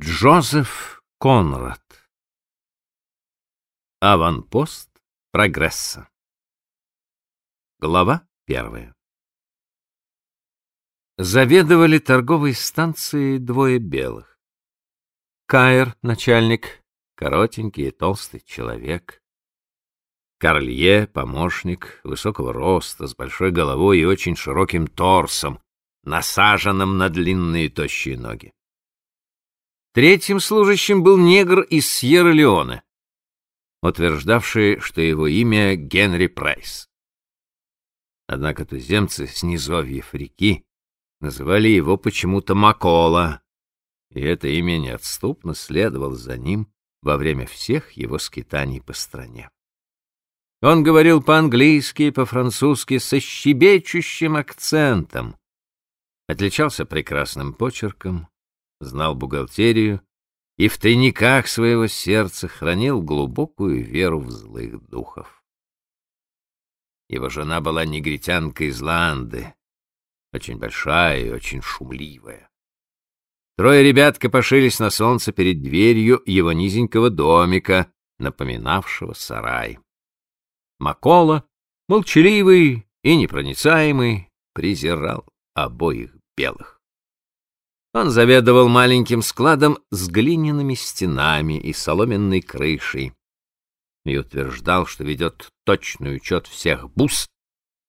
Джозеф Конрад Аванпост прогресса Глава первая Заведовали торговой станцией двое белых. Каир, начальник, коротенький и толстый человек. Карлье, помощник, высокого роста, с большой головой и очень широким торсом, насаженным на длинные тощие ноги. Третьим служащим был негр из Сьерра-Леоне, утверждавший, что его имя Генри Прайс. Однако туземцы с низовьев реки называли его почему-то Макола, и это имя неотступно следовало за ним во время всех его скитаний по стране. Он говорил по-английски и по-французски со щебечущим акцентом, отличался прекрасным почерком, знал бухгалтерию и в тайниках своего сердца хранил глубокую веру в злых духов. Его жена была негритянка из Ланды, очень большая и очень шумливая. Трое ребят копошились на солнце перед дверью его низенького домика, напоминавшего сарай. Макола, молчаливый и непроницаемый, презирал обоих белых. Он заведовал маленьким складом с глиняными стенами и соломенной крышей и утверждал, что ведет точный учет всех бус,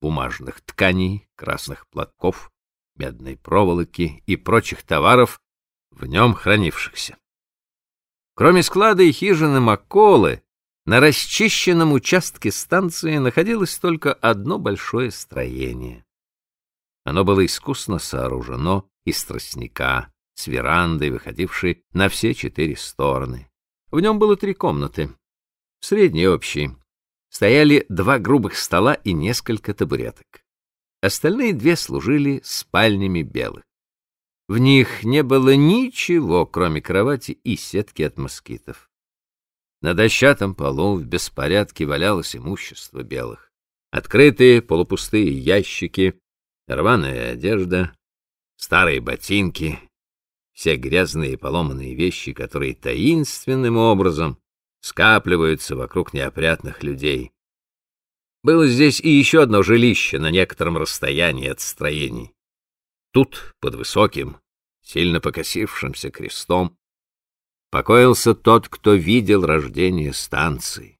бумажных тканей, красных платков, медной проволоки и прочих товаров, в нем хранившихся. Кроме склада и хижины Макколы, на расчищенном участке станции находилось только одно большое строение. Оно было искусно сооружено из тростника, с верандой, выходившей на все четыре стороны. В нем было три комнаты. В средней общей стояли два грубых стола и несколько табуреток. Остальные две служили спальнями белых. В них не было ничего, кроме кровати и сетки от москитов. На дощатом полу в беспорядке валялось имущество белых. Открытые полупустые ящики, рваная одежда, старые ботинки, все грязные и поломанные вещи, которые таинственным образом скапливаются вокруг неопрятных людей. Было здесь и еще одно жилище на некотором расстоянии от строений. Тут, под высоким, сильно покосившимся крестом, покоился тот, кто видел рождение станции,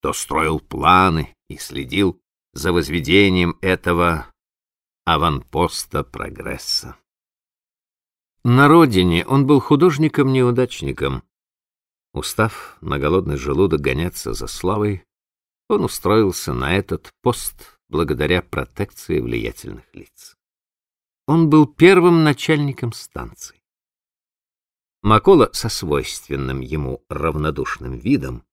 кто строил планы и следил за возведением этого аванпоста прогресса. На родине он был художником-неудачником. Устав на голодный желудок гоняться за славой, он устроился на этот пост благодаря протекции влиятельных лиц. Он был первым начальником станции. Макола со свойственным ему равнодушным видом,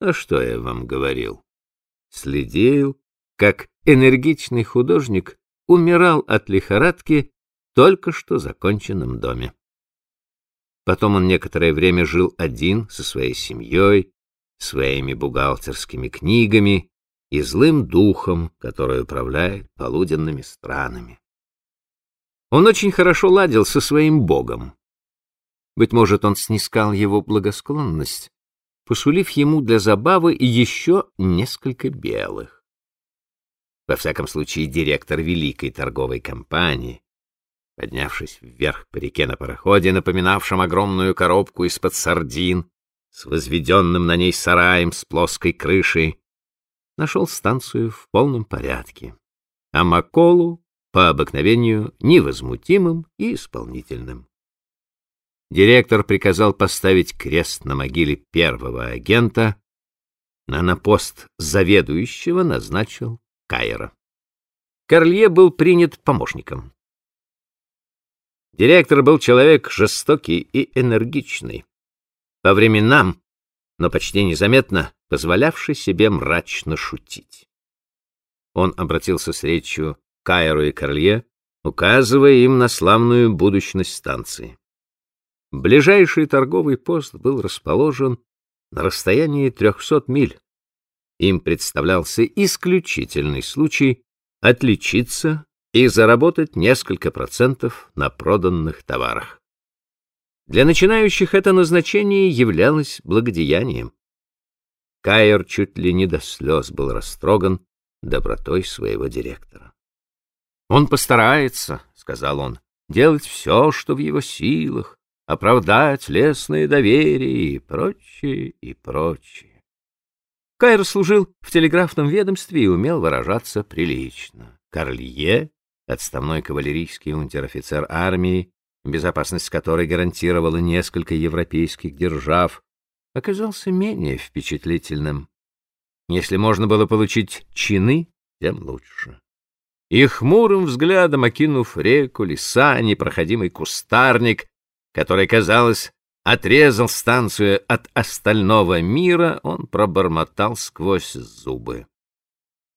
а что я вам говорил, следил, как энергичный художник умирал от лихорадки только что законченном доме. Потом он некоторое время жил один со своей семьей, своими бухгалтерскими книгами и злым духом, который управляет полуденными странами. Он очень хорошо ладил со своим богом. Быть может, он снискал его благосклонность, посулив ему для забавы еще несколько белых. Во всяком случае, директор великой торговой компании, поднявшись вверх по реке на пароходе, напоминавшем огромную коробку из-под сардин, с возведенным на ней сараем с плоской крышей, нашел станцию в полном порядке, а Маколу по обыкновению невозмутимым и исполнительным. Директор приказал поставить крест на могиле первого агента, а на пост заведующего назначил Кайера. Карлье был принят помощником. Директор был человек жестокий и энергичный, по временам, но почти незаметно позволявший себе мрачно шутить. Он обратился с речью к Кайеру и Карлье, указывая им на славную будущность станции. Ближайший торговый пост был расположен на расстоянии трехсот миль им представлялся исключительный случай отличиться и заработать несколько процентов на проданных товарах. Для начинающих это назначение являлось благодеянием. Кайер чуть ли не до слез был растроган добротой своего директора. «Он постарается», — сказал он, — «делать все, что в его силах, оправдать лесное доверие и прочее, и прочее». Кайр служил в телеграфном ведомстве и умел выражаться прилично. Карлье, отставной кавалерийский унтер-офицер армии, безопасность которой гарантировала несколько европейских держав, оказался менее впечатлительным. Если можно было получить чины, тем лучше. И хмурым взглядом, окинув реку, леса, непроходимый кустарник, который, казалось, отрезал станцию от остального мира, он пробормотал сквозь зубы.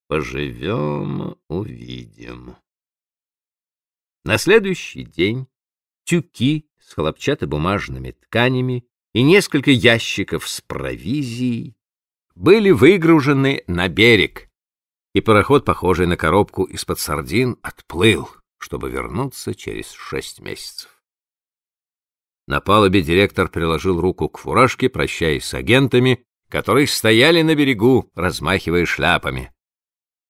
«Поживем, увидим». На следующий день тюки с хлопчатобумажными тканями и несколько ящиков с провизией были выгружены на берег, и пароход, похожий на коробку из-под сардин, отплыл, чтобы вернуться через шесть месяцев. На палубе директор приложил руку к фуражке, прощаясь с агентами, которые стояли на берегу, размахивая шляпами.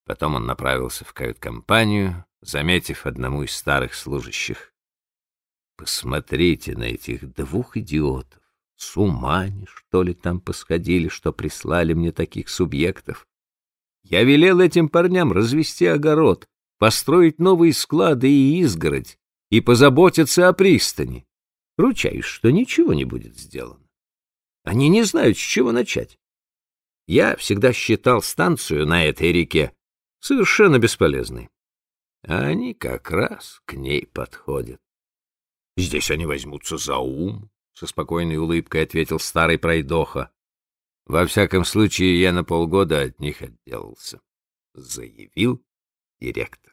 Потом он направился в кают-компанию, заметив одному из старых служащих. «Посмотрите на этих двух идиотов. С ума они, что ли, там посходили, что прислали мне таких субъектов? Я велел этим парням развести огород, построить новые склады и изгородь, и позаботиться о пристани. Ручаюсь, что ничего не будет сделано. Они не знают, с чего начать. Я всегда считал станцию на этой реке совершенно бесполезной. А они как раз к ней подходят. Здесь они возьмутся за ум, — со спокойной улыбкой ответил старый пройдоха. — Во всяком случае, я на полгода от них отделался, — заявил директор.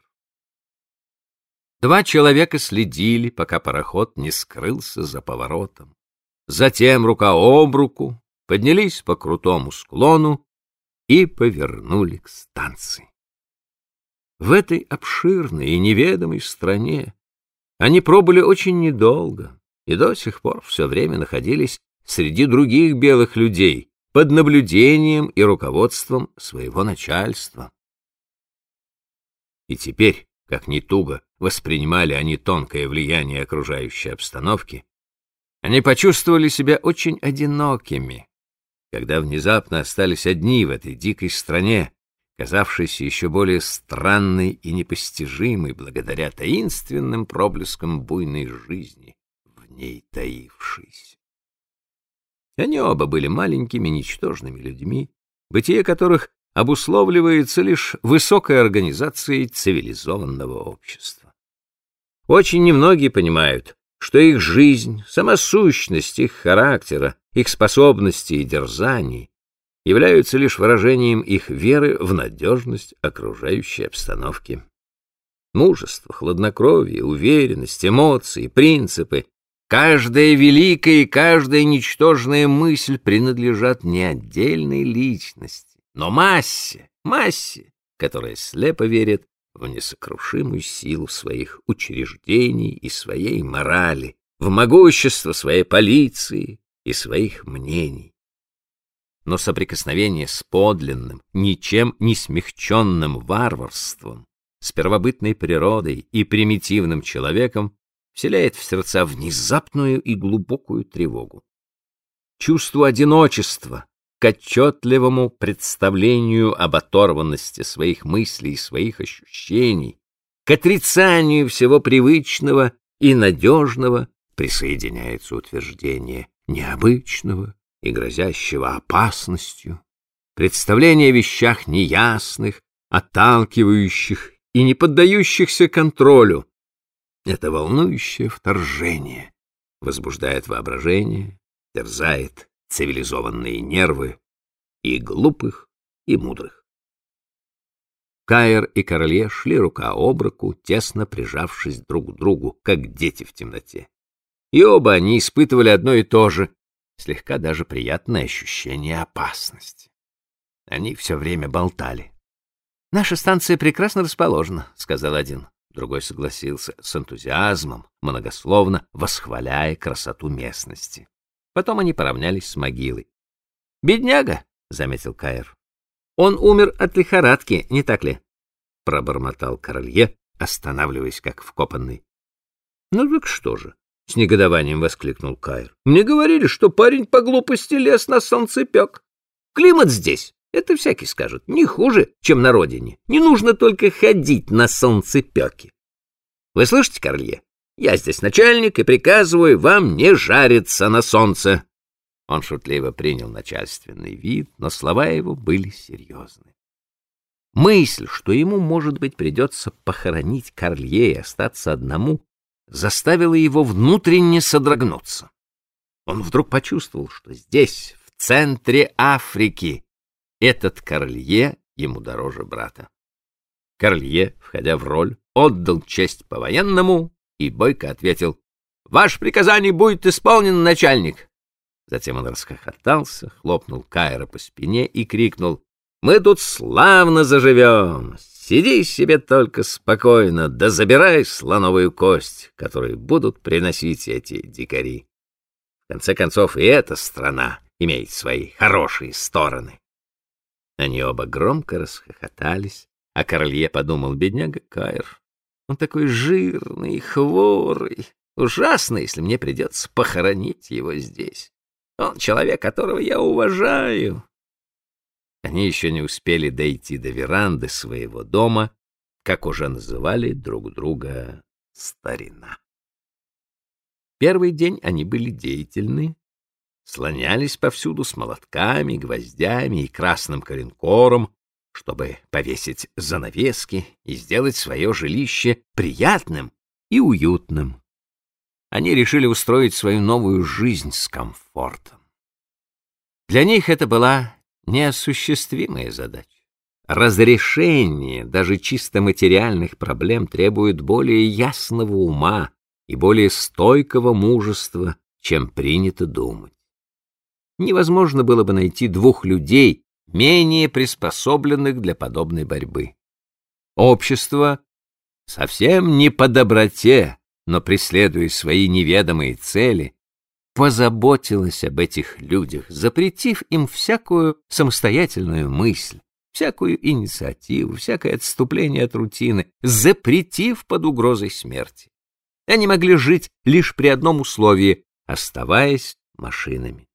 Два человека следили, пока пароход не скрылся за поворотом. Затем рука об руку поднялись по крутому склону и повернули к станции. В этой обширной и неведомой стране они пробыли очень недолго и до сих пор все время находились среди других белых людей под наблюдением и руководством своего начальства. И теперь, как ни туго воспринимали они тонкое влияние окружающей обстановки, они почувствовали себя очень одинокими, когда внезапно остались одни в этой дикой стране, казавшейся еще более странной и непостижимой благодаря таинственным проблескам буйной жизни, ней таившийся. Они оба были маленькими, ничтожными людьми, бытие которых обусловливается лишь высокой организацией цивилизованного общества. Очень немногие понимают, что их жизнь, сама сущность их характера, их способности и дерзаний являются лишь выражением их веры в надежность окружающей обстановки. Мужество, хладнокровие, уверенность, эмоции, принципы Каждая великая и каждая ничтожная мысль принадлежат не отдельной личности, но массе, массе, которая слепо верит в несокрушимую силу своих учреждений и своей морали, в могущество своей полиции и своих мнений. Но соприкосновение с подлинным, ничем не смягченным варварством, с первобытной природой и примитивным человеком вселяет в сердца внезапную и глубокую тревогу. Чувство одиночества к отчетливому представлению об оторванности своих мыслей и своих ощущений, к отрицанию всего привычного и надежного присоединяется утверждение необычного и грозящего опасностью, представление о вещах неясных, отталкивающих и не поддающихся контролю, это волнующее вторжение возбуждает воображение, терзает цивилизованные нервы и глупых, и мудрых. Каир и Короле шли рука об руку, тесно прижавшись друг к другу, как дети в темноте. И оба они испытывали одно и то же, слегка даже приятное ощущение опасности. Они все время болтали. «Наша станция прекрасно расположена», — сказал один. другой согласился с энтузиазмом, многословно восхваляя красоту местности. Потом они поравнялись с могилой. «Бедняга!» — заметил Каир. «Он умер от лихорадки, не так ли?» — пробормотал Королье, останавливаясь как вкопанный. «Ну так что же?» — с негодованием воскликнул Каир. «Мне говорили, что парень по глупости лез на солнцепек. Климат здесь это всякий скажет. Не хуже, чем на родине. Не нужно только ходить на солнцепеке. Вы слышите, Корлье? Я здесь начальник и приказываю вам не жариться на солнце. Он шутливо принял начальственный вид, но слова его были серьезны. Мысль, что ему, может быть, придется похоронить Корлье и остаться одному, заставила его внутренне содрогнуться. Он вдруг почувствовал, что здесь, в центре Африки, этот Корлье ему дороже брата. Корлье, входя в роль, отдал честь по-военному и бойко ответил «Ваше приказание будет исполнено, начальник!» Затем он расхохотался, хлопнул Кайра по спине и крикнул «Мы тут славно заживем! Сиди себе только спокойно, да забирай слоновую кость, которую будут приносить эти дикари. В конце концов, и эта страна имеет свои хорошие стороны». Они оба громко расхохотались, а Королье подумал, бедняга Кайр, он такой жирный, хворый. Ужасно, если мне придется похоронить его здесь. Он человек, которого я уважаю. Они еще не успели дойти до веранды своего дома, как уже называли друг друга старина. Первый день они были деятельны, слонялись повсюду с молотками, гвоздями и красным коленкором, чтобы повесить занавески и сделать свое жилище приятным и уютным. Они решили устроить свою новую жизнь с комфортом. Для них это была неосуществимая задача. Разрешение даже чисто материальных проблем требует более ясного ума и более стойкого мужества, чем принято думать невозможно было бы найти двух людей, менее приспособленных для подобной борьбы. Общество совсем не по доброте, но преследуя свои неведомые цели, позаботилось об этих людях, запретив им всякую самостоятельную мысль, всякую инициативу, всякое отступление от рутины, запретив под угрозой смерти. Они могли жить лишь при одном условии, оставаясь машинами.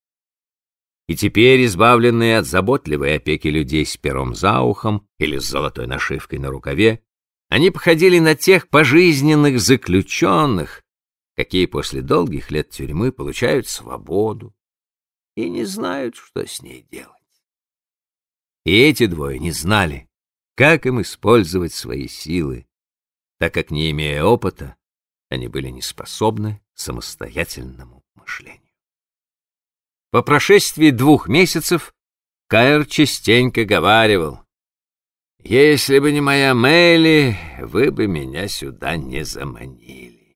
И теперь, избавленные от заботливой опеки людей с пером за ухом или с золотой нашивкой на рукаве, они походили на тех пожизненных заключенных, какие после долгих лет тюрьмы получают свободу и не знают, что с ней делать. И эти двое не знали, как им использовать свои силы, так как, не имея опыта, они были не способны самостоятельному мышлению. По прошествии двух месяцев Каэр частенько говаривал, «Если бы не моя Мэйли, вы бы меня сюда не заманили».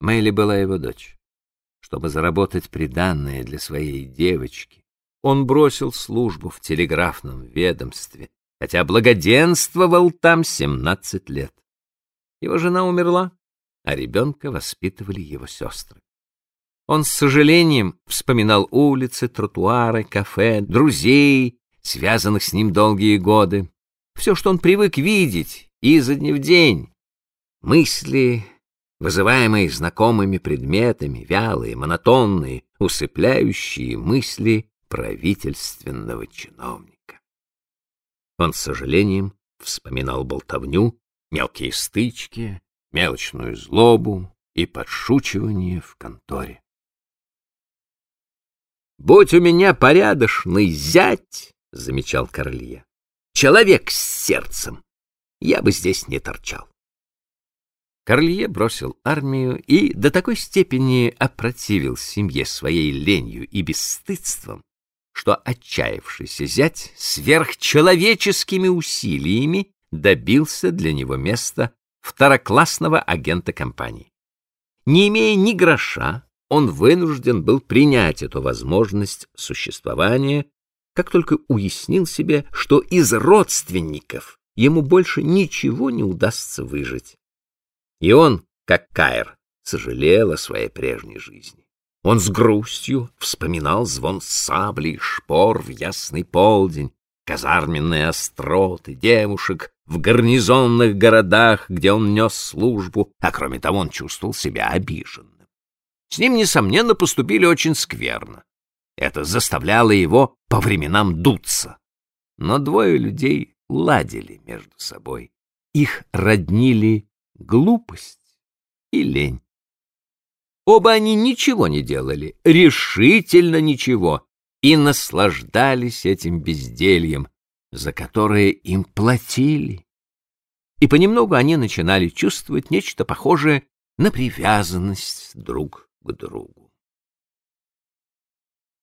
Мэйли была его дочь. Чтобы заработать приданное для своей девочки, он бросил службу в телеграфном ведомстве, хотя благоденствовал там семнадцать лет. Его жена умерла, а ребенка воспитывали его сестры. Он с сожалением вспоминал улицы, тротуары, кафе, друзей, связанных с ним долгие годы. Все, что он привык видеть изо дня в день. Мысли, вызываемые знакомыми предметами, вялые, монотонные, усыпляющие мысли правительственного чиновника. Он с сожалением вспоминал болтовню, мелкие стычки, мелочную злобу и подшучивание в конторе. Будь у меня порядочный зять, — замечал Корлье, — человек с сердцем, я бы здесь не торчал. Корлье бросил армию и до такой степени опротивил семье своей ленью и бесстыдством, что отчаявшийся зять сверхчеловеческими усилиями добился для него места второклассного агента компании. Не имея ни гроша, он вынужден был принять эту возможность существования, как только уяснил себе, что из родственников ему больше ничего не удастся выжить. И он, как Каир, сожалел о своей прежней жизни. Он с грустью вспоминал звон сабли и шпор в ясный полдень, казарменные остроты, девушек в гарнизонных городах, где он нес службу, а кроме того он чувствовал себя обиженным. С ним, несомненно, поступили очень скверно. Это заставляло его по временам дуться. Но двое людей ладили между собой. Их роднили глупость и лень. Оба они ничего не делали, решительно ничего, и наслаждались этим бездельем, за которое им платили. И понемногу они начинали чувствовать нечто похожее на привязанность друг к другу.